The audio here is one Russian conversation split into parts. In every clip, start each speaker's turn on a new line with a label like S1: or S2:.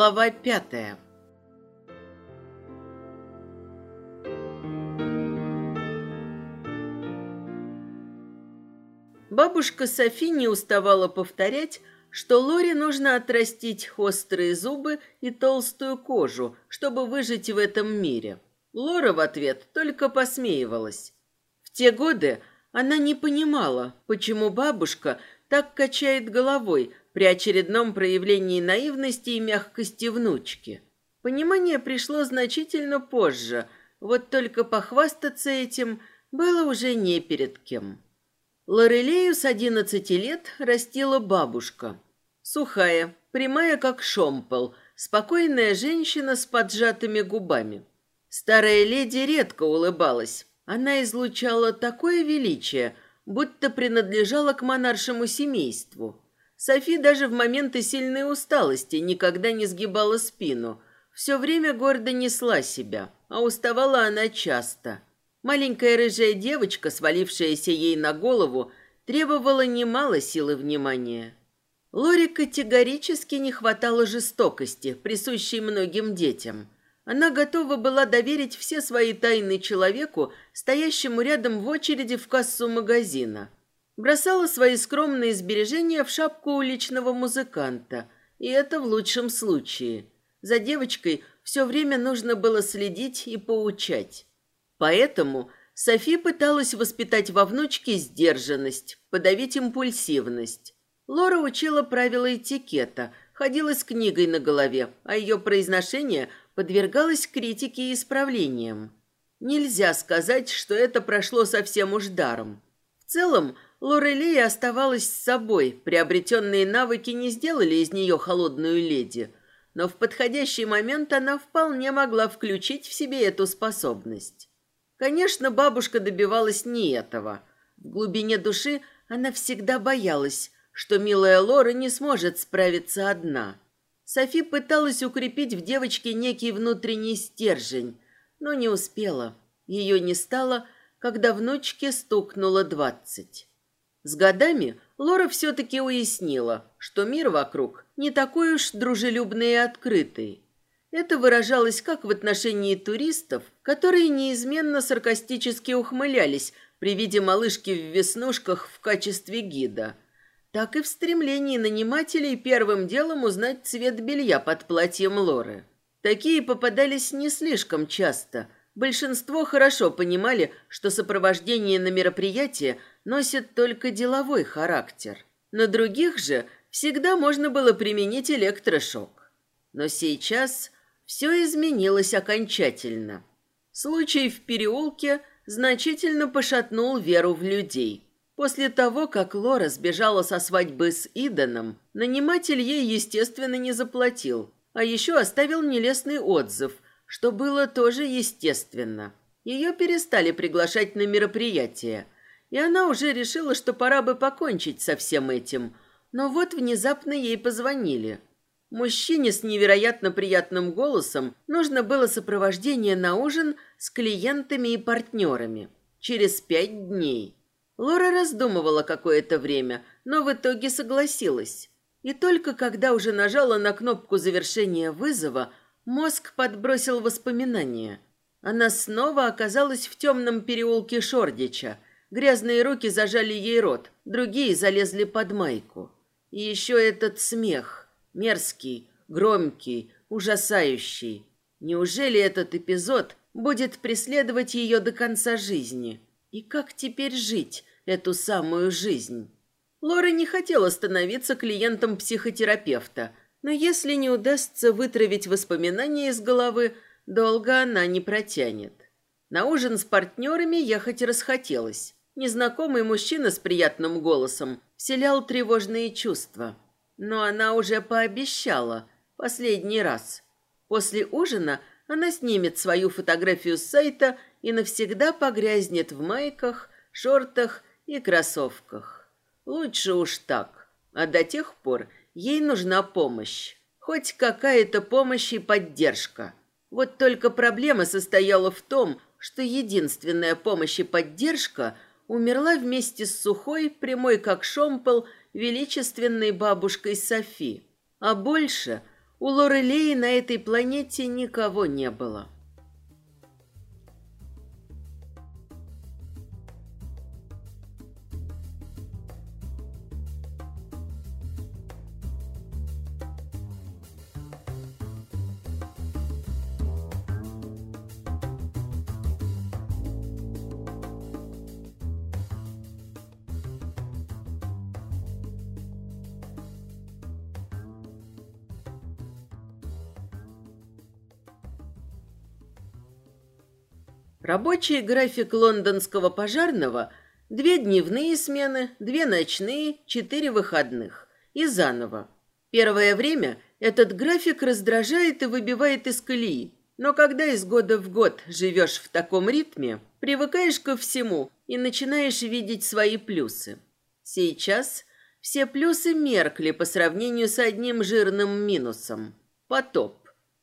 S1: Глава пятая. Бабушка Софи не уставала повторять, что Лоре нужно отрастить острые зубы и толстую кожу, чтобы выжить в этом мире. Лора в ответ только посмеивалась. В те годы она не понимала, почему бабушка так качает головой при очередном проявлении наивности и мягкости внучки. Понимание пришло значительно позже, вот только похвастаться этим было уже не перед кем. Лорелею с одиннадцати лет растила бабушка. Сухая, прямая как шомпол, спокойная женщина с поджатыми губами. Старая леди редко улыбалась. Она излучала такое величие, будто принадлежала к монаршему семейству. Софи даже в моменты сильной усталости никогда не сгибала спину. Все время гордо несла себя, а уставала она часто – Маленькая рыжая девочка, свалившаяся ей на голову, требовала немало силы внимания. Лоре категорически не хватало жестокости, присущей многим детям. Она готова была доверить все свои тайны человеку, стоящему рядом в очереди в кассу магазина. Бросала свои скромные сбережения в шапку уличного музыканта, и это в лучшем случае. За девочкой все время нужно было следить и поучать. Поэтому Софи пыталась воспитать во внучке сдержанность, подавить импульсивность. Лора учила правила этикета, ходила с книгой на голове, а ее произношение подвергалось критике и исправлениям. Нельзя сказать, что это прошло совсем уж даром. В целом, Лорелия оставалась с собой, приобретенные навыки не сделали из нее холодную леди, но в подходящий момент она вполне могла включить в себе эту способность. Конечно, бабушка добивалась не этого. В глубине души она всегда боялась, что милая Лора не сможет справиться одна. Софи пыталась укрепить в девочке некий внутренний стержень, но не успела. Ее не стало, когда внучке стукнуло двадцать. С годами Лора все-таки уяснила, что мир вокруг не такой уж дружелюбный и открытый. Это выражалось как в отношении туристов, которые неизменно саркастически ухмылялись при виде малышки в веснушках в качестве гида, так и в стремлении нанимателей первым делом узнать цвет белья под платьем Лоры. Такие попадались не слишком часто. Большинство хорошо понимали, что сопровождение на мероприятие носит только деловой характер. На других же всегда можно было применить электрошок. Но сейчас все изменилось окончательно. Случай в переулке значительно пошатнул веру в людей. После того, как Лора сбежала со свадьбы с Иданом, наниматель ей, естественно, не заплатил, а еще оставил нелестный отзыв, что было тоже естественно. Ее перестали приглашать на мероприятия, и она уже решила, что пора бы покончить со всем этим. Но вот внезапно ей позвонили – Мужчине с невероятно приятным голосом нужно было сопровождение на ужин с клиентами и партнерами. Через пять дней. Лора раздумывала какое-то время, но в итоге согласилась. И только когда уже нажала на кнопку завершения вызова, мозг подбросил воспоминания. Она снова оказалась в темном переулке Шордича. Грязные руки зажали ей рот, другие залезли под майку. И еще этот смех. Мерзкий, громкий, ужасающий. Неужели этот эпизод будет преследовать ее до конца жизни? И как теперь жить эту самую жизнь? Лора не хотела становиться клиентом психотерапевта, но если не удастся вытравить воспоминания из головы, долго она не протянет. На ужин с партнерами ехать расхотелось. Незнакомый мужчина с приятным голосом вселял тревожные чувства. Но она уже пообещала. Последний раз. После ужина она снимет свою фотографию с сайта и навсегда погрязнет в майках, шортах и кроссовках. Лучше уж так. А до тех пор ей нужна помощь. Хоть какая-то помощь и поддержка. Вот только проблема состояла в том, что единственная помощь и поддержка умерла вместе с сухой, прямой как шомпол, величественной бабушкой Софи. А больше у Лорелей на этой планете никого не было. Рабочий график лондонского пожарного – две дневные смены, две ночные, четыре выходных. И заново. Первое время этот график раздражает и выбивает из колеи. Но когда из года в год живешь в таком ритме, привыкаешь ко всему и начинаешь видеть свои плюсы. Сейчас все плюсы меркли по сравнению с одним жирным минусом – потоп.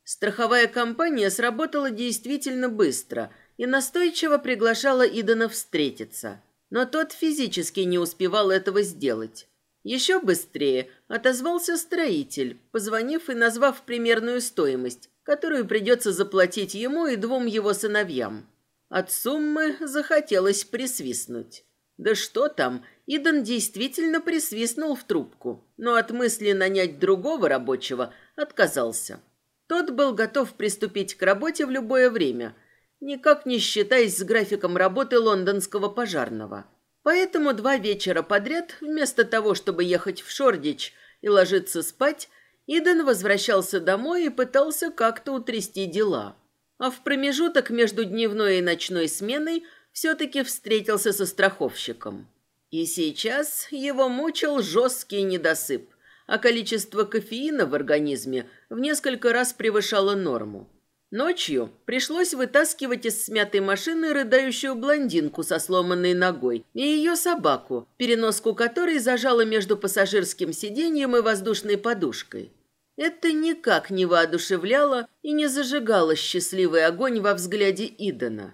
S1: Страховая компания сработала действительно быстро – и настойчиво приглашала Идана встретиться. Но тот физически не успевал этого сделать. Еще быстрее отозвался строитель, позвонив и назвав примерную стоимость, которую придется заплатить ему и двум его сыновьям. От суммы захотелось присвистнуть. Да что там, Идан действительно присвистнул в трубку, но от мысли нанять другого рабочего отказался. Тот был готов приступить к работе в любое время – никак не считаясь с графиком работы лондонского пожарного. Поэтому два вечера подряд, вместо того, чтобы ехать в Шордич и ложиться спать, Иден возвращался домой и пытался как-то утрясти дела. А в промежуток между дневной и ночной сменой все-таки встретился со страховщиком. И сейчас его мучил жесткий недосып, а количество кофеина в организме в несколько раз превышало норму. Ночью пришлось вытаскивать из смятой машины рыдающую блондинку со сломанной ногой и ее собаку, переноску которой зажала между пассажирским сиденьем и воздушной подушкой. Это никак не воодушевляло и не зажигало счастливый огонь во взгляде Идана.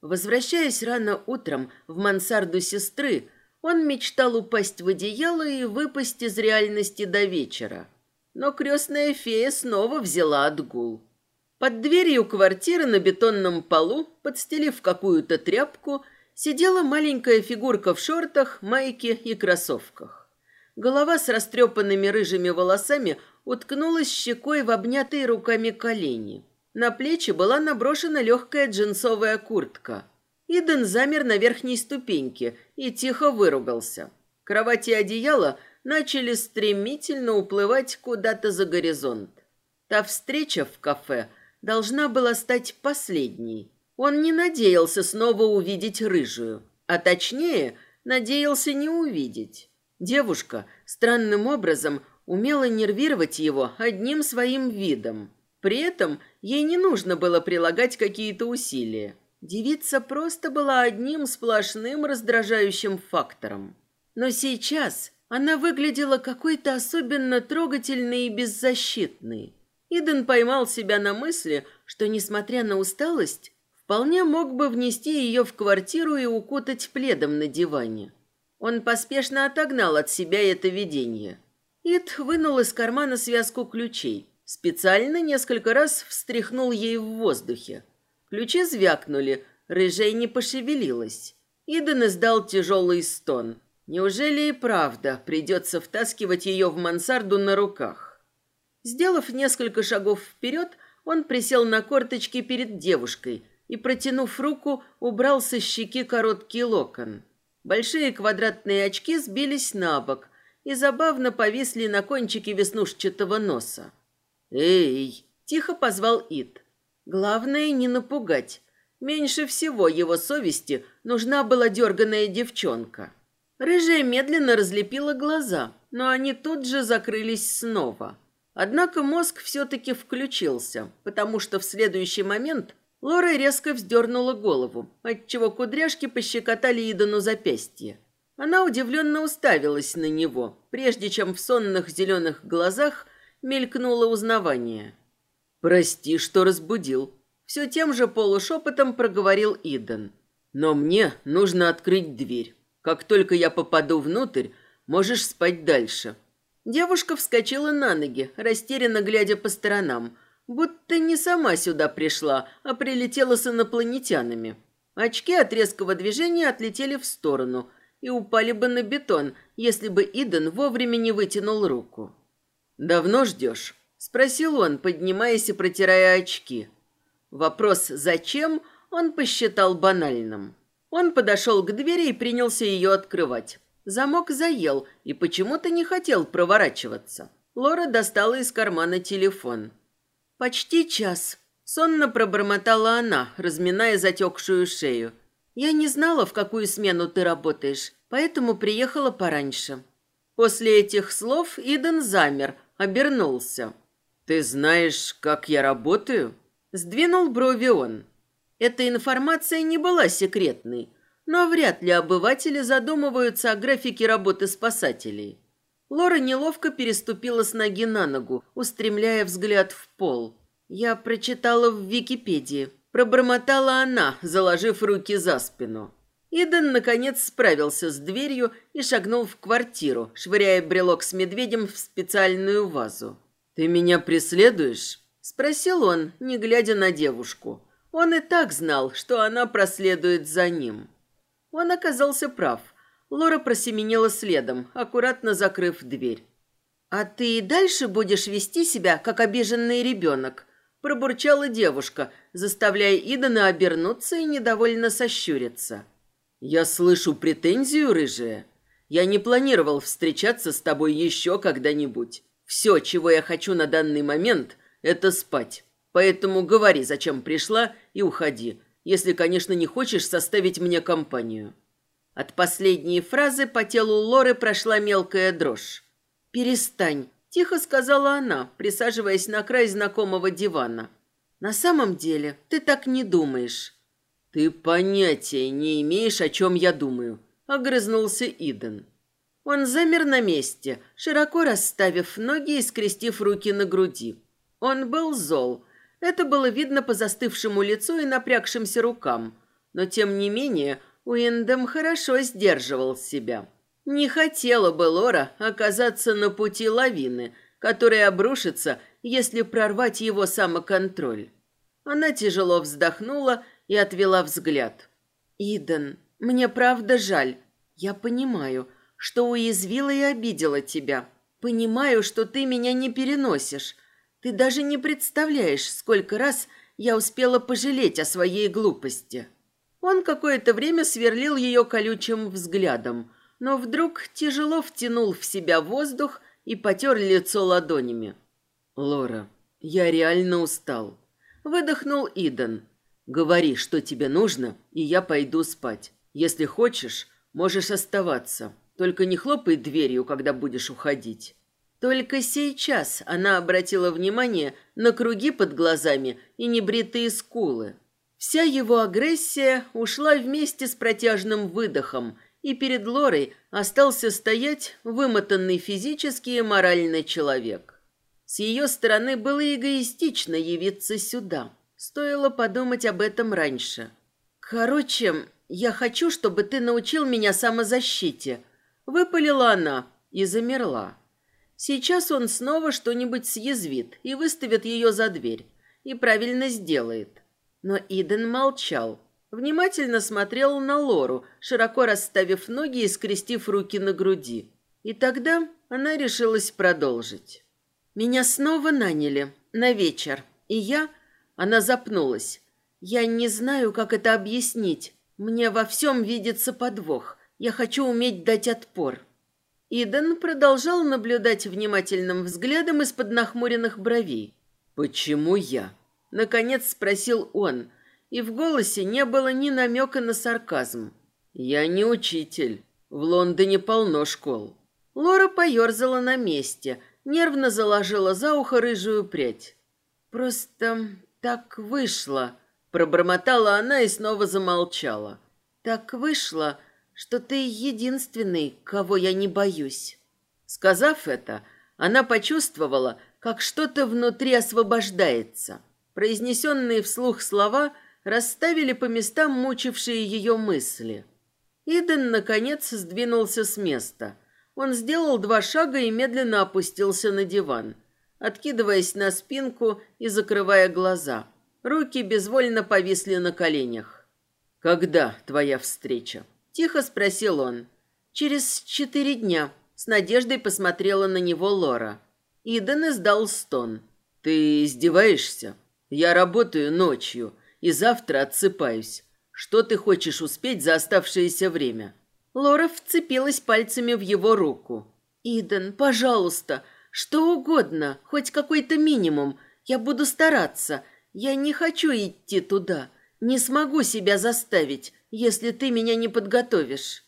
S1: Возвращаясь рано утром в мансарду сестры, он мечтал упасть в одеяло и выпасть из реальности до вечера. Но крестная фея снова взяла отгул. Под дверью квартиры на бетонном полу, подстелив какую-то тряпку, сидела маленькая фигурка в шортах, майке и кроссовках. Голова с растрепанными рыжими волосами уткнулась щекой в обнятые руками колени. На плечи была наброшена легкая джинсовая куртка. Иден замер на верхней ступеньке и тихо выругался. Кровать и одеяло начали стремительно уплывать куда-то за горизонт. Та встреча в кафе – должна была стать последней. Он не надеялся снова увидеть рыжую, а точнее, надеялся не увидеть. Девушка странным образом умела нервировать его одним своим видом. При этом ей не нужно было прилагать какие-то усилия. Девица просто была одним сплошным раздражающим фактором. Но сейчас она выглядела какой-то особенно трогательной и беззащитной. Иден поймал себя на мысли, что, несмотря на усталость, вполне мог бы внести ее в квартиру и укутать пледом на диване. Он поспешно отогнал от себя это видение. Ид вынул из кармана связку ключей. Специально несколько раз встряхнул ей в воздухе. Ключи звякнули, рыжая не пошевелилась. Иден издал тяжелый стон. Неужели и правда придется втаскивать ее в мансарду на руках? Сделав несколько шагов вперед, он присел на корточки перед девушкой и, протянув руку, убрал со щеки короткий локон. Большие квадратные очки сбились на бок и забавно повисли на кончике веснушчатого носа. «Эй!» – тихо позвал Ит. «Главное не напугать. Меньше всего его совести нужна была дерганая девчонка». Рыжая медленно разлепила глаза, но они тут же закрылись снова – Однако мозг все-таки включился, потому что в следующий момент Лора резко вздернула голову, отчего кудряшки пощекотали Идану запястье. Она удивленно уставилась на него, прежде чем в сонных зеленых глазах мелькнуло узнавание. «Прости, что разбудил», — все тем же полушепотом проговорил Идан. «Но мне нужно открыть дверь. Как только я попаду внутрь, можешь спать дальше. Девушка вскочила на ноги, растерянно глядя по сторонам, будто не сама сюда пришла, а прилетела с инопланетянами. Очки от резкого движения отлетели в сторону и упали бы на бетон, если бы Иден вовремя не вытянул руку. «Давно ждешь?» – спросил он, поднимаясь и протирая очки. Вопрос «зачем?» он посчитал банальным. Он подошел к двери и принялся ее открывать. Замок заел и почему-то не хотел проворачиваться. Лора достала из кармана телефон. «Почти час», — сонно пробормотала она, разминая затекшую шею. «Я не знала, в какую смену ты работаешь, поэтому приехала пораньше». После этих слов Иден замер, обернулся. «Ты знаешь, как я работаю?» Сдвинул брови он. Эта информация не была секретной, но вряд ли обыватели задумываются о графике работы спасателей. Лора неловко переступила с ноги на ногу, устремляя взгляд в пол. Я прочитала в Википедии. Пробормотала она, заложив руки за спину. Иден, наконец, справился с дверью и шагнул в квартиру, швыряя брелок с медведем в специальную вазу. «Ты меня преследуешь?» – спросил он, не глядя на девушку. Он и так знал, что она проследует за ним. Он оказался прав. Лора просеменила следом, аккуратно закрыв дверь. «А ты и дальше будешь вести себя, как обиженный ребенок?» Пробурчала девушка, заставляя Идана обернуться и недовольно сощуриться. «Я слышу претензию, рыжая. Я не планировал встречаться с тобой еще когда-нибудь. Все, чего я хочу на данный момент, это спать. Поэтому говори, зачем пришла, и уходи если, конечно, не хочешь составить мне компанию». От последней фразы по телу Лоры прошла мелкая дрожь. «Перестань», – тихо сказала она, присаживаясь на край знакомого дивана. «На самом деле ты так не думаешь». «Ты понятия не имеешь, о чем я думаю», – огрызнулся Иден. Он замер на месте, широко расставив ноги и скрестив руки на груди. Он был зол, это было видно по застывшему лицу и напрягшимся рукам. Но, тем не менее, Уиндем хорошо сдерживал себя. Не хотела бы Лора оказаться на пути лавины, которая обрушится, если прорвать его самоконтроль. Она тяжело вздохнула и отвела взгляд. «Иден, мне правда жаль. Я понимаю, что уязвила и обидела тебя. Понимаю, что ты меня не переносишь. Ты даже не представляешь, сколько раз я успела пожалеть о своей глупости. Он какое-то время сверлил ее колючим взглядом, но вдруг тяжело втянул в себя воздух и потер лицо ладонями. «Лора, я реально устал». Выдохнул Иден. «Говори, что тебе нужно, и я пойду спать. Если хочешь, можешь оставаться. Только не хлопай дверью, когда будешь уходить». Только сейчас она обратила внимание на круги под глазами и небритые скулы. Вся его агрессия ушла вместе с протяжным выдохом, и перед Лорой остался стоять вымотанный физически и морально человек. С ее стороны было эгоистично явиться сюда. Стоило подумать об этом раньше. «Короче, я хочу, чтобы ты научил меня самозащите», — выпалила она и замерла. Сейчас он снова что-нибудь съязвит и выставит ее за дверь. И правильно сделает. Но Иден молчал. Внимательно смотрел на Лору, широко расставив ноги и скрестив руки на груди. И тогда она решилась продолжить. «Меня снова наняли. На вечер. И я...» Она запнулась. «Я не знаю, как это объяснить. Мне во всем видится подвох. Я хочу уметь дать отпор». Иден продолжал наблюдать внимательным взглядом из-под нахмуренных бровей. «Почему я?» – наконец спросил он, и в голосе не было ни намека на сарказм. «Я не учитель. В Лондоне полно школ». Лора поерзала на месте, нервно заложила за ухо рыжую прядь. «Просто так вышло», – пробормотала она и снова замолчала. «Так вышло, что ты единственный, кого я не боюсь». Сказав это, она почувствовала, как что-то внутри освобождается. Произнесенные вслух слова расставили по местам мучившие ее мысли. Иден, наконец, сдвинулся с места. он сделал два шага и медленно опустился на диван, откидываясь на спинку и закрывая глаза. Руки безвольно повисли на коленях. «Когда твоя встреча?» – тихо спросил он. «Через четыре дня», – с надеждой посмотрела на него Лора. Иден издал стон. «Ты издеваешься? Я работаю ночью и завтра отсыпаюсь. Что ты хочешь успеть за оставшееся время?» Лора вцепилась пальцами в его руку. «Иден, пожалуйста, что угодно, хоть какой-то минимум. Я буду стараться. Я не хочу идти туда. Не смогу себя заставить, если ты меня не подготовишь».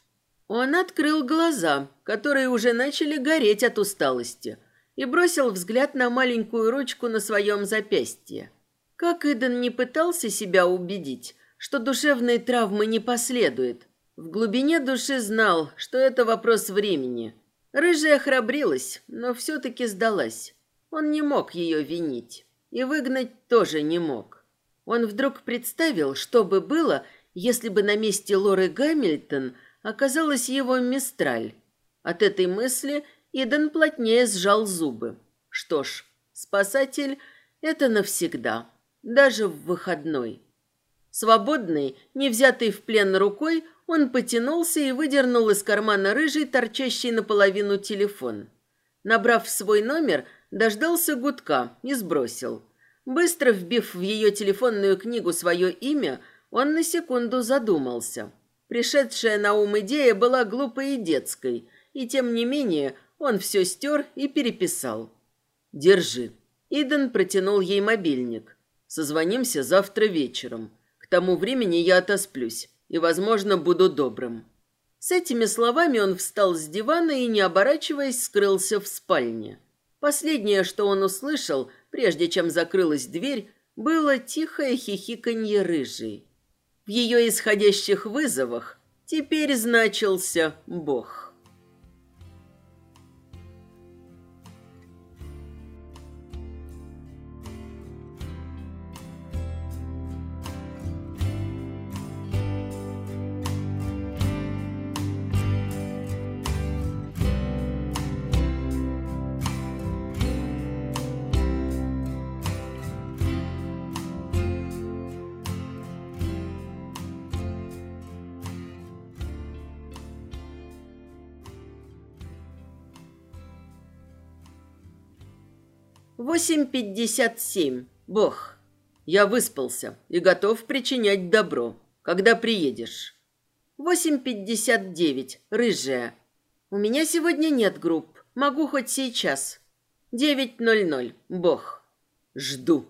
S1: Он открыл глаза, которые уже начали гореть от усталости, и бросил взгляд на маленькую ручку на своем запястье. Как Иден не пытался себя убедить, что душевной травмы не последует, в глубине души знал, что это вопрос времени. Рыжая храбрилась, но все-таки сдалась. Он не мог ее винить. И выгнать тоже не мог. Он вдруг представил, что бы было, если бы на месте Лоры Гамильтон оказалась его Мистраль. От этой мысли Иден плотнее сжал зубы. Что ж, спасатель — это навсегда, даже в выходной. Свободный, не взятый в плен рукой, он потянулся и выдернул из кармана рыжий, торчащий наполовину телефон. Набрав свой номер, дождался гудка и сбросил. Быстро вбив в ее телефонную книгу свое имя, он на секунду задумался. Пришедшая на ум идея была глупой и детской, и тем не менее он все стер и переписал. «Держи». Иден протянул ей мобильник. «Созвонимся завтра вечером. К тому времени я отосплюсь и, возможно, буду добрым. С этими словами он встал с дивана и, не оборачиваясь, скрылся в спальне. Последнее, что он услышал, прежде чем закрылась дверь, было тихое хихиканье рыжей. В ее исходящих вызовах теперь значился Бог. 8.57. Бог. Я выспался и готов причинять добро. Когда приедешь? 8.59. Рыжая. У меня сегодня нет групп. Могу хоть сейчас. 9.00. Бог. Жду.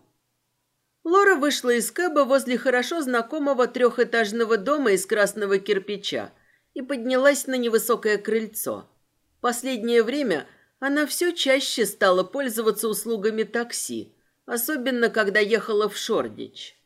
S1: Лора вышла из кэба возле хорошо знакомого трехэтажного дома из красного кирпича и поднялась на невысокое крыльцо. Последнее время она все чаще стала пользоваться услугами такси, особенно когда ехала в Шордич.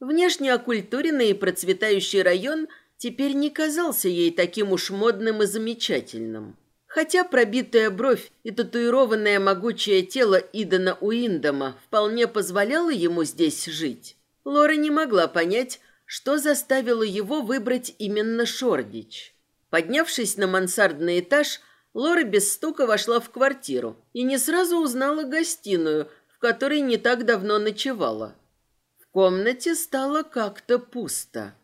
S1: Внешне оккультуренный и процветающий район теперь не казался ей таким уж модным и замечательным. Хотя пробитая бровь и татуированное могучее тело Идана Уиндома вполне позволяло ему здесь жить, Лора не могла понять, что заставило его выбрать именно Шордич. Поднявшись на мансардный этаж, Лора без стука вошла в квартиру и не сразу узнала гостиную, в которой не так давно ночевала. В комнате стало как-то пусто.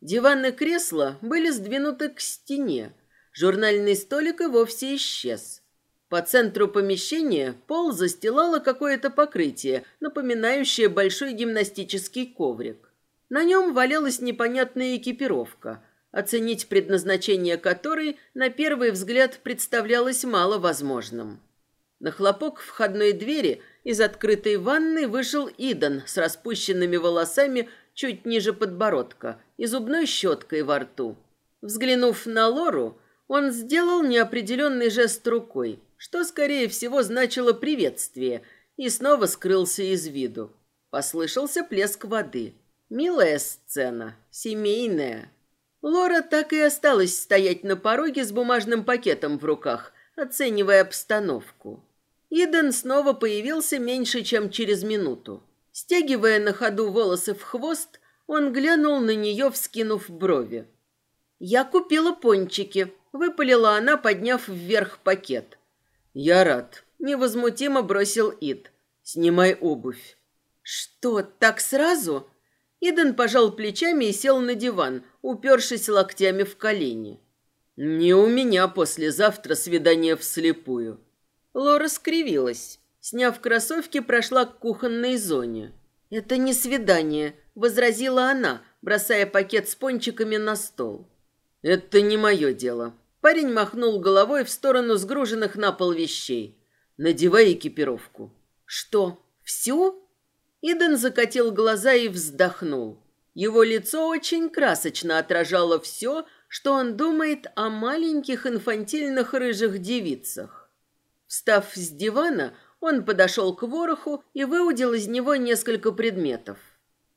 S1: Диван и кресло были сдвинуты к стене. Журнальный столик и вовсе исчез. По центру помещения пол застилало какое-то покрытие, напоминающее большой гимнастический коврик. На нем валялась непонятная экипировка – оценить предназначение которой на первый взгляд представлялось маловозможным. На хлопок входной двери из открытой ванны вышел Идан с распущенными волосами чуть ниже подбородка и зубной щеткой во рту. Взглянув на Лору, он сделал неопределенный жест рукой, что, скорее всего, значило приветствие, и снова скрылся из виду. Послышался плеск воды. Милая сцена, семейная. Лора так и осталась стоять на пороге с бумажным пакетом в руках, оценивая обстановку. Иден снова появился меньше, чем через минуту. Стягивая на ходу волосы в хвост, он глянул на нее, вскинув брови. «Я купила пончики», — выпалила она, подняв вверх пакет. «Я рад», — невозмутимо бросил Ид. «Снимай обувь». «Что, так сразу?» Иден пожал плечами и сел на диван, упершись локтями в колени. «Не у меня послезавтра свидание вслепую». Лора скривилась. Сняв кроссовки, прошла к кухонной зоне. «Это не свидание», — возразила она, бросая пакет с пончиками на стол. «Это не мое дело». Парень махнул головой в сторону сгруженных на пол вещей. «Надевай экипировку». «Что, всю?» Иден закатил глаза и вздохнул. Его лицо очень красочно отражало все, что он думает о маленьких инфантильных рыжих девицах. Встав с дивана, он подошел к вороху и выудил из него несколько предметов.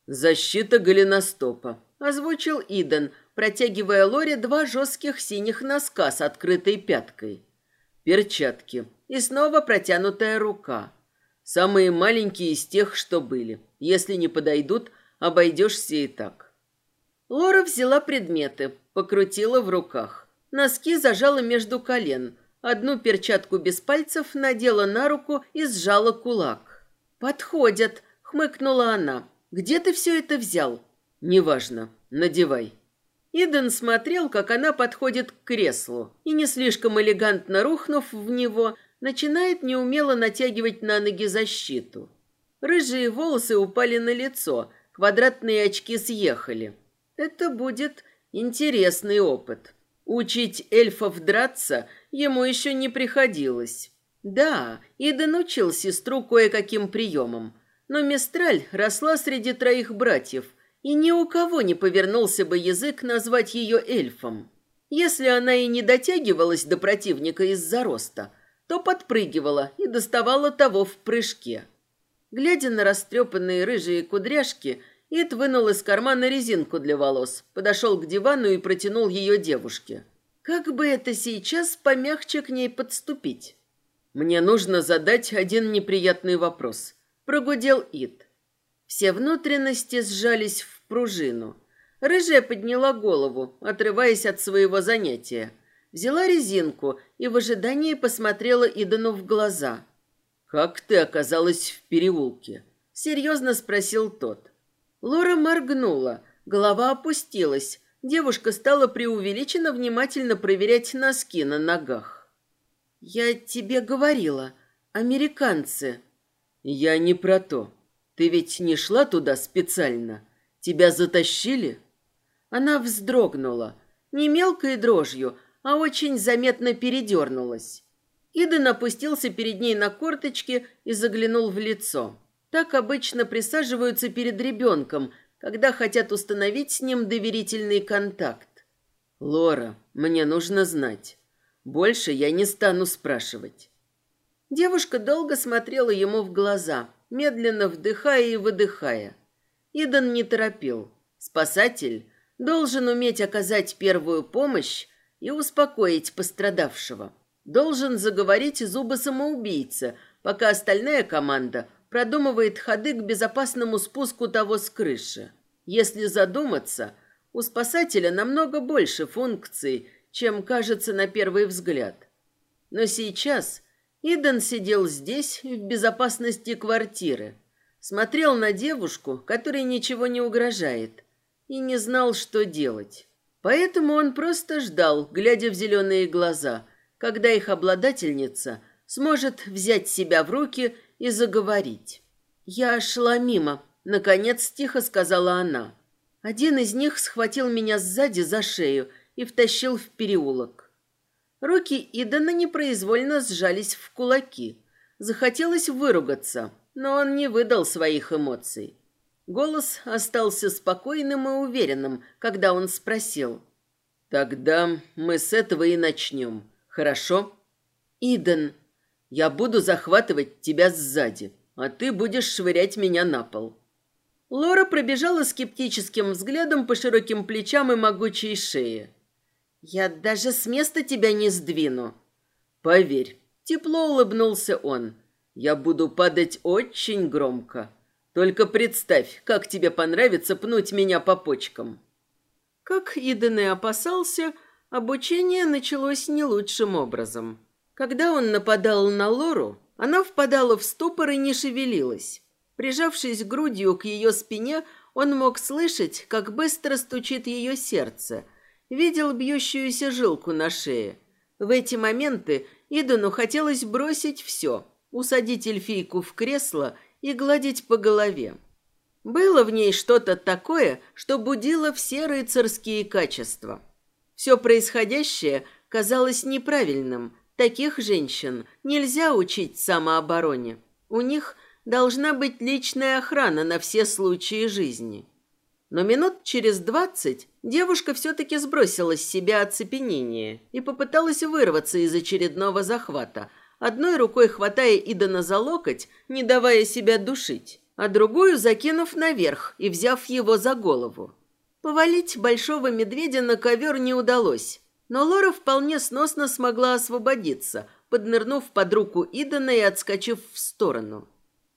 S1: «Защита голеностопа», — озвучил Иден, протягивая Лоре два жестких синих носка с открытой пяткой. «Перчатки» и снова протянутая рука — Самые маленькие из тех, что были. Если не подойдут, обойдешься и так. Лора взяла предметы, покрутила в руках. Носки зажала между колен. Одну перчатку без пальцев надела на руку и сжала кулак. «Подходят», — хмыкнула она. «Где ты все это взял?» «Неважно. Надевай». Иден смотрел, как она подходит к креслу, и, не слишком элегантно рухнув в него, начинает неумело натягивать на ноги защиту. Рыжие волосы упали на лицо, квадратные очки съехали. Это будет интересный опыт. Учить эльфов драться ему еще не приходилось. Да, Ида научил сестру кое-каким приемам, но Мистраль росла среди троих братьев, и ни у кого не повернулся бы язык назвать ее эльфом. Если она и не дотягивалась до противника из-за роста, то подпрыгивала и доставала того в прыжке. Глядя на растрепанные рыжие кудряшки, Ид вынул из кармана резинку для волос, подошел к дивану и протянул ее девушке. Как бы это сейчас помягче к ней подступить? Мне нужно задать один неприятный вопрос. Прогудел Ид. Все внутренности сжались в пружину. Рыжая подняла голову, отрываясь от своего занятия – взяла резинку и в ожидании посмотрела Идану в глаза. «Как ты оказалась в переулке?» — серьезно спросил тот. Лора моргнула, голова опустилась. Девушка стала преувеличенно внимательно проверять носки на ногах. «Я тебе говорила, американцы». «Я не про то. Ты ведь не шла туда специально? Тебя затащили?» Она вздрогнула, не мелкой дрожью, а очень заметно передернулась. Иден опустился перед ней на корточки и заглянул в лицо. Так обычно присаживаются перед ребенком, когда хотят установить с ним доверительный контакт. «Лора, мне нужно знать. Больше я не стану спрашивать». Девушка долго смотрела ему в глаза, медленно вдыхая и выдыхая. Идан не торопил. Спасатель должен уметь оказать первую помощь и успокоить пострадавшего. Должен заговорить зубы самоубийца, пока остальная команда продумывает ходы к безопасному спуску того с крыши. Если задуматься, у спасателя намного больше функций, чем кажется на первый взгляд. Но сейчас Иден сидел здесь, в безопасности квартиры, смотрел на девушку, которой ничего не угрожает, и не знал, что делать. Поэтому он просто ждал, глядя в зеленые глаза, когда их обладательница сможет взять себя в руки и заговорить. «Я шла мимо», — наконец тихо сказала она. Один из них схватил меня сзади за шею и втащил в переулок. Руки Идана непроизвольно сжались в кулаки. Захотелось выругаться, но он не выдал своих эмоций. Голос остался спокойным и уверенным, когда он спросил. «Тогда мы с этого и начнем, хорошо?» «Иден, я буду захватывать тебя сзади, а ты будешь швырять меня на пол». Лора пробежала скептическим взглядом по широким плечам и могучей шее. «Я даже с места тебя не сдвину». «Поверь», — тепло улыбнулся он, — «я буду падать очень громко». Только представь, как тебе понравится пнуть меня по почкам». Как Иден и опасался, Обучение началось не лучшим образом. Когда он нападал на Лору, она впадала в ступор и не шевелилась. Прижавшись грудью к ее спине, он мог слышать, как быстро стучит ее сердце, видел бьющуюся жилку на шее. В эти моменты Идану хотелось бросить все, усадить эльфийку в кресло и гладить по голове. Было в ней что-то такое, что будило все рыцарские качества. Все происходящее казалось неправильным. Таких женщин нельзя учить самообороне. У них должна быть личная охрана на все случаи жизни. Но минут через двадцать девушка все-таки сбросила с себя оцепенение и попыталась вырваться из очередного захвата, одной рукой хватая Идана за локоть, не давая себя душить, а другую закинув наверх и взяв его за голову. Повалить большого медведя на ковер не удалось, но Лора вполне сносно смогла освободиться, поднырнув под руку Идана и отскочив в сторону.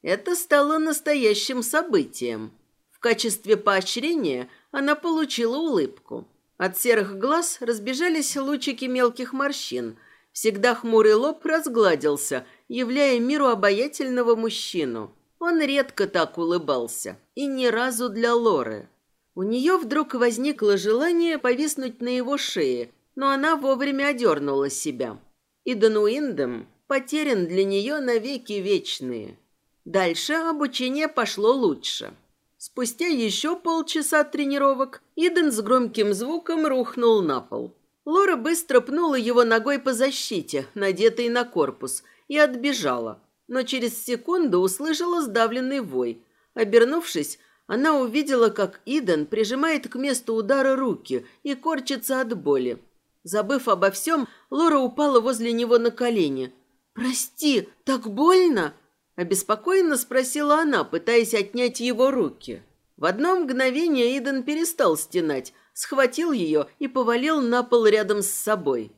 S1: Это стало настоящим событием. В качестве поощрения она получила улыбку. От серых глаз разбежались лучики мелких морщин. Всегда хмурый лоб разгладился, являя миру обаятельного мужчину. Он редко так улыбался, и ни разу для Лоры. У нее вдруг возникло желание повиснуть на его шее, но она вовремя одернула себя. И Дануиндем потерян для нее навеки вечные. Дальше обучение пошло лучше. Спустя еще полчаса тренировок Иден с громким звуком рухнул на пол. Лора быстро пнула его ногой по защите, надетой на корпус, и отбежала. Но через секунду услышала сдавленный вой. Обернувшись, она увидела, как Иден прижимает к месту удара руки и корчится от боли. Забыв обо всем, Лора упала возле него на колени. «Прости, так больно?» Обеспокоенно спросила она, пытаясь отнять его руки. В одно мгновение Иден перестал стенать, схватил ее и повалил на пол рядом с собой.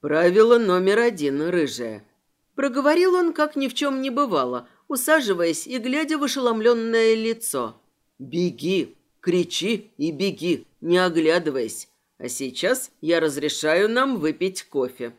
S1: «Правило номер один, рыжая». Проговорил он, как ни в чем не бывало, усаживаясь и глядя в ошеломленное лицо. «Беги, кричи и беги, не оглядываясь. А сейчас я разрешаю нам выпить кофе.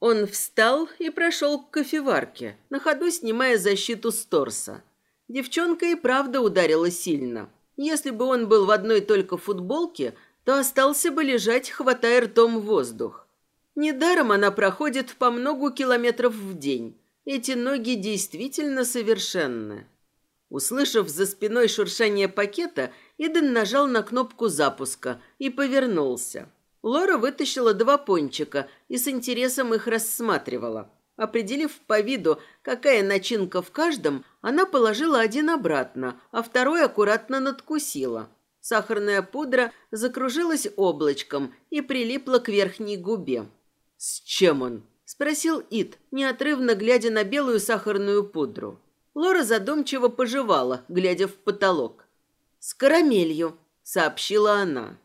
S1: Он встал и прошел к кофеварке, на ходу снимая защиту с торса. Девчонка и правда ударила сильно. Если бы он был в одной только футболке, то остался бы лежать, хватая ртом воздух. Недаром она проходит по многу километров в день. Эти ноги действительно совершенны. Услышав за спиной шуршание пакета, Иден нажал на кнопку запуска и повернулся. Лора вытащила два пончика и с интересом их рассматривала. Определив по виду, какая начинка в каждом, она положила один обратно, а второй аккуратно надкусила. Сахарная пудра закружилась облачком и прилипла к верхней губе. «С чем он?» – спросил Ит, неотрывно глядя на белую сахарную пудру. Лора задумчиво пожевала, глядя в потолок. «С карамелью», – сообщила она.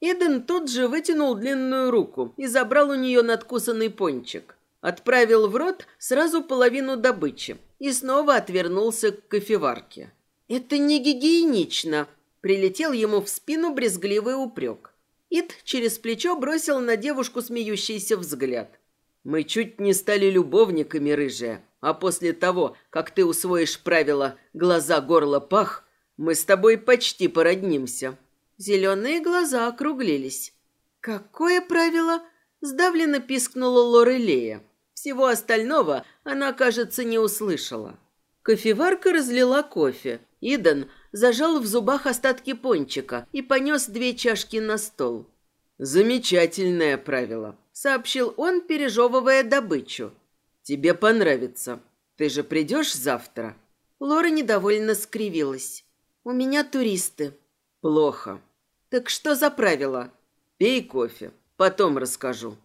S1: Эден тут же вытянул длинную руку и забрал у нее надкусанный пончик. Отправил в рот сразу половину добычи и снова отвернулся к кофеварке. «Это не гигиенично», – прилетел ему в спину брезгливый упрек. Ид через плечо бросил на девушку смеющийся взгляд. «Мы чуть не стали любовниками, рыжая, а после того, как ты усвоишь правила «глаза, горло, пах», мы с тобой почти породнимся». Зеленые глаза округлились. «Какое правило?» – сдавленно пискнула Лорелея. Всего остального она, кажется, не услышала. Кофеварка разлила кофе. Идан зажал в зубах остатки пончика и понес две чашки на стол. «Замечательное правило», — сообщил он, пережевывая добычу. «Тебе понравится. Ты же придешь завтра?» Лора недовольно скривилась. «У меня туристы». «Плохо. Так что за правило? Пей кофе, потом расскажу.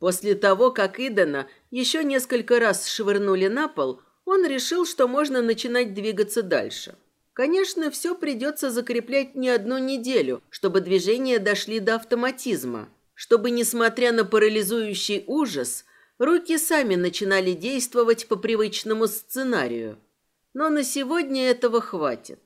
S1: После того, как Идана еще несколько раз швырнули на пол, он решил, что можно начинать двигаться дальше. Конечно, все придется закреплять не одну неделю, чтобы движения дошли до автоматизма, чтобы, несмотря на парализующий ужас, руки сами начинали действовать по привычному сценарию. Но на сегодня этого хватит.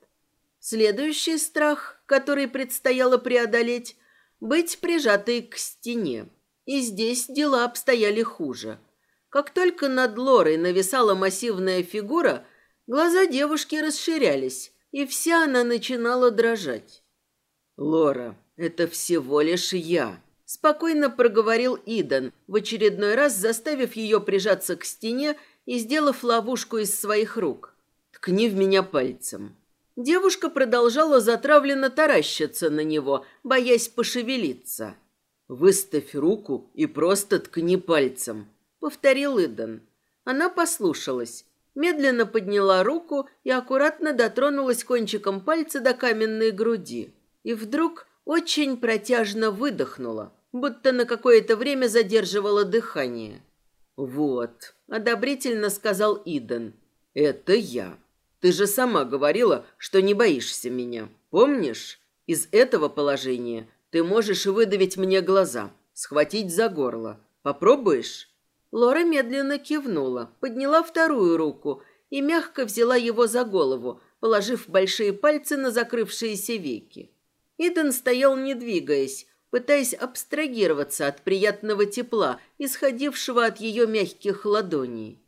S1: Следующий страх, который предстояло преодолеть, быть прижатой к стене. И здесь дела обстояли хуже. Как только над Лорой нависала массивная фигура, глаза девушки расширялись, и вся она начинала дрожать. «Лора, это всего лишь я», – спокойно проговорил Идан, в очередной раз заставив ее прижаться к стене и сделав ловушку из своих рук. «Ткни в меня пальцем». Девушка продолжала затравленно таращиться на него, боясь пошевелиться. «Выставь руку и просто ткни пальцем», — повторил Идан. Она послушалась, медленно подняла руку и аккуратно дотронулась кончиком пальца до каменной груди. И вдруг очень протяжно выдохнула, будто на какое-то время задерживала дыхание. «Вот», — одобрительно сказал Иден, — «это я». Ты же сама говорила, что не боишься меня. Помнишь? Из этого положения ты можешь выдавить мне глаза, схватить за горло. Попробуешь?» Лора медленно кивнула, подняла вторую руку и мягко взяла его за голову, положив большие пальцы на закрывшиеся веки. Иден стоял, не двигаясь, пытаясь абстрагироваться от приятного тепла, исходившего от ее мягких ладоней.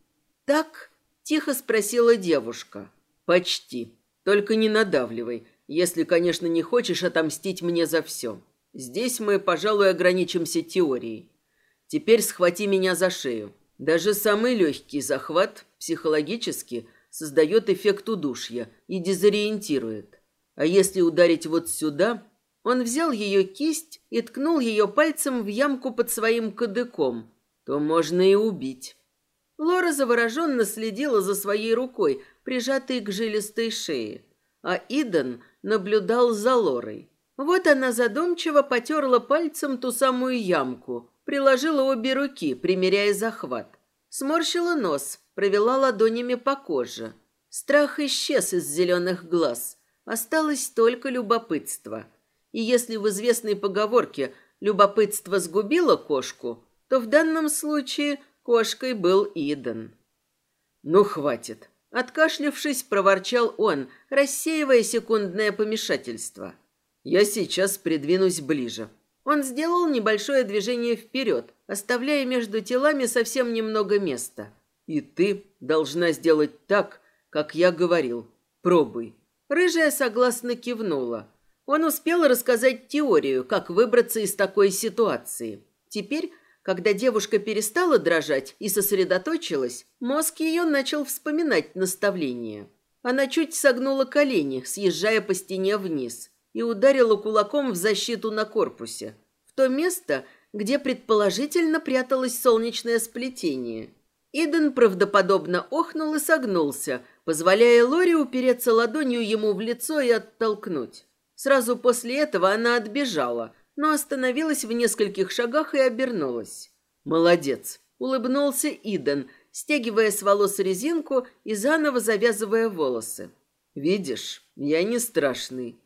S1: «Так?» – тихо спросила девушка. Почти. Только не надавливай, если, конечно, не хочешь отомстить мне за все. Здесь мы, пожалуй, ограничимся теорией. Теперь схвати меня за шею. Даже самый легкий захват психологически создает эффект удушья и дезориентирует. А если ударить вот сюда... Он взял ее кисть и ткнул ее пальцем в ямку под своим кадыком. То можно и убить. Лора завороженно следила за своей рукой, прижатой к жилистой шее, а Иден наблюдал за Лорой. Вот она задумчиво потерла пальцем ту самую ямку, приложила обе руки, примеряя захват. Сморщила нос, провела ладонями по коже. Страх исчез из зеленых глаз. Осталось только любопытство. И если в известной поговорке «любопытство сгубило кошку», то в данном случае кошкой был Иден. «Ну, хватит», Откашлявшись, проворчал он, рассеивая секундное помешательство. «Я сейчас придвинусь ближе». Он сделал небольшое движение вперед, оставляя между телами совсем немного места. «И ты должна сделать так, как я говорил. Пробуй». Рыжая согласно кивнула. Он успел рассказать теорию, как выбраться из такой ситуации. Теперь когда девушка перестала дрожать и сосредоточилась, мозг ее начал вспоминать наставления. Она чуть согнула колени, съезжая по стене вниз, и ударила кулаком в защиту на корпусе, в то место, где предположительно пряталось солнечное сплетение. Иден правдоподобно охнул и согнулся, позволяя Лори упереться ладонью ему в лицо и оттолкнуть. Сразу после этого она отбежала, но остановилась в нескольких шагах и обернулась. «Молодец!» – улыбнулся Иден, стягивая с волос резинку и заново завязывая волосы. «Видишь, я не страшный».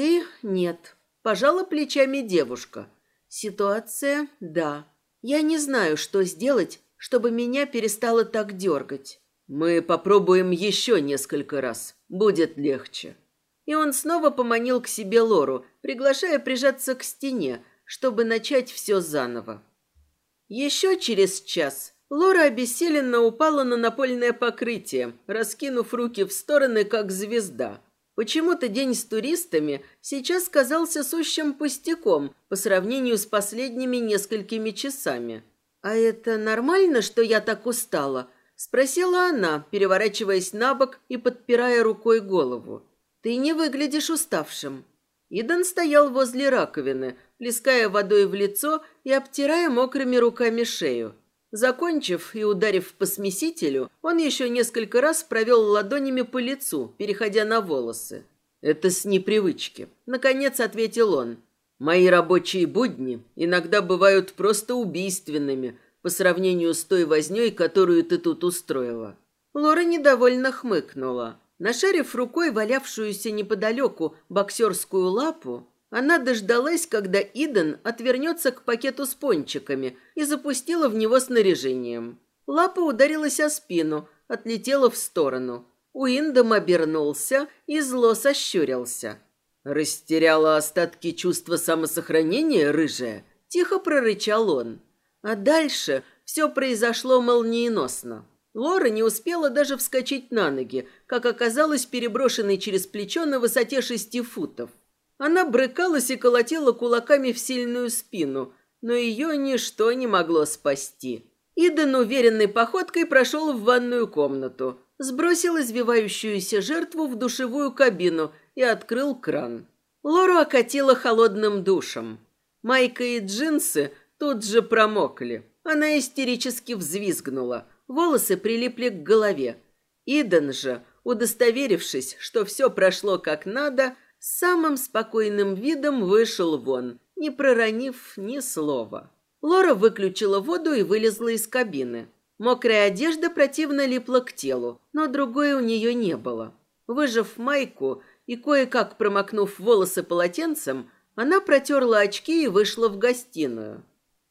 S1: «Ты нет», – пожала плечами девушка. «Ситуация – да. Я не знаю, что сделать, чтобы меня перестало так дергать». «Мы попробуем еще несколько раз. Будет легче». И он снова поманил к себе Лору, приглашая прижаться к стене, чтобы начать все заново. Еще через час Лора обессиленно упала на напольное покрытие, раскинув руки в стороны, как звезда. Почему-то день с туристами сейчас казался сущим пустяком по сравнению с последними несколькими часами. «А это нормально, что я так устала?» – спросила она, переворачиваясь на бок и подпирая рукой голову. «Ты не выглядишь уставшим». Идан стоял возле раковины, плеская водой в лицо и обтирая мокрыми руками шею. Закончив и ударив по смесителю, он еще несколько раз провел ладонями по лицу, переходя на волосы. «Это с непривычки», — наконец ответил он. «Мои рабочие будни иногда бывают просто убийственными по сравнению с той вознёй, которую ты тут устроила». Лора недовольно хмыкнула. Нашарив рукой валявшуюся неподалеку боксерскую лапу, она дождалась, когда Иден отвернется к пакету с пончиками и запустила в него снаряжением. Лапа ударилась о спину, отлетела в сторону. Уиндом обернулся и зло сощурился. «Растеряла остатки чувства самосохранения, рыжая?» – Тихо прорычал он. А дальше все произошло молниеносно. Лора не успела даже вскочить на ноги, как оказалось переброшенной через плечо на высоте шести футов. Она брыкалась и колотила кулаками в сильную спину, но ее ничто не могло спасти. Иден уверенной походкой прошел в ванную комнату, сбросил извивающуюся жертву в душевую кабину и открыл кран. Лору окатило холодным душем. Майка и джинсы тут же промокли. Она истерически взвизгнула. Волосы прилипли к голове. Иден же, удостоверившись, что все прошло как надо, самым спокойным видом вышел вон, не проронив ни слова. Лора выключила воду и вылезла из кабины. Мокрая одежда противно липла к телу, но другой у нее не было. Выжав майку и кое-как промокнув волосы полотенцем, она протерла очки и вышла в гостиную.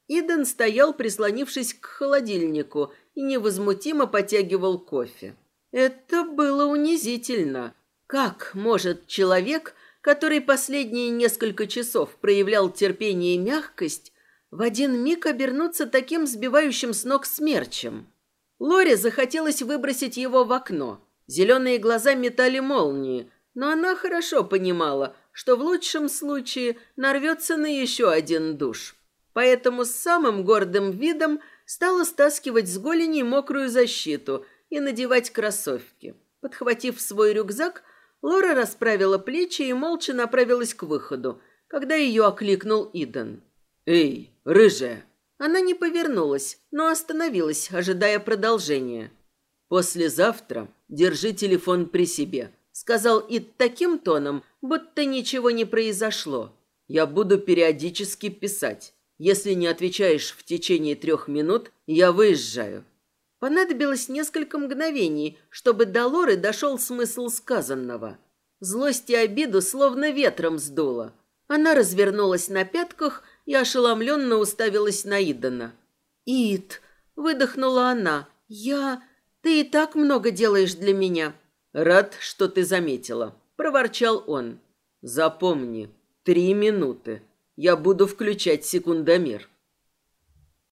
S1: Иден стоял, прислонившись к холодильнику, и невозмутимо потягивал кофе. Это было унизительно. Как может человек, который последние несколько часов проявлял терпение и мягкость, в один миг обернуться таким сбивающим с ног смерчем? Лоре захотелось выбросить его в окно. Зеленые глаза метали молнии, но она хорошо понимала, что в лучшем случае нарвется на еще один душ. Поэтому с самым гордым видом стала стаскивать с голени мокрую защиту и надевать кроссовки. Подхватив свой рюкзак, Лора расправила плечи и молча направилась к выходу, когда ее окликнул Иден. «Эй, рыжая!» Она не повернулась, но остановилась, ожидая продолжения. «Послезавтра держи телефон при себе», — сказал Ид таким тоном, будто ничего не произошло. «Я буду периодически писать. Если не отвечаешь в течение трех минут, я выезжаю». Понадобилось несколько мгновений, чтобы до Лоры дошел смысл сказанного. Злость и обиду словно ветром сдуло. Она развернулась на пятках и ошеломленно уставилась на Идана. «Ид!» — выдохнула она. «Я... Ты и так много делаешь для меня». «Рад, что ты заметила», — проворчал он. «Запомни, три минуты. Я буду включать секундомер».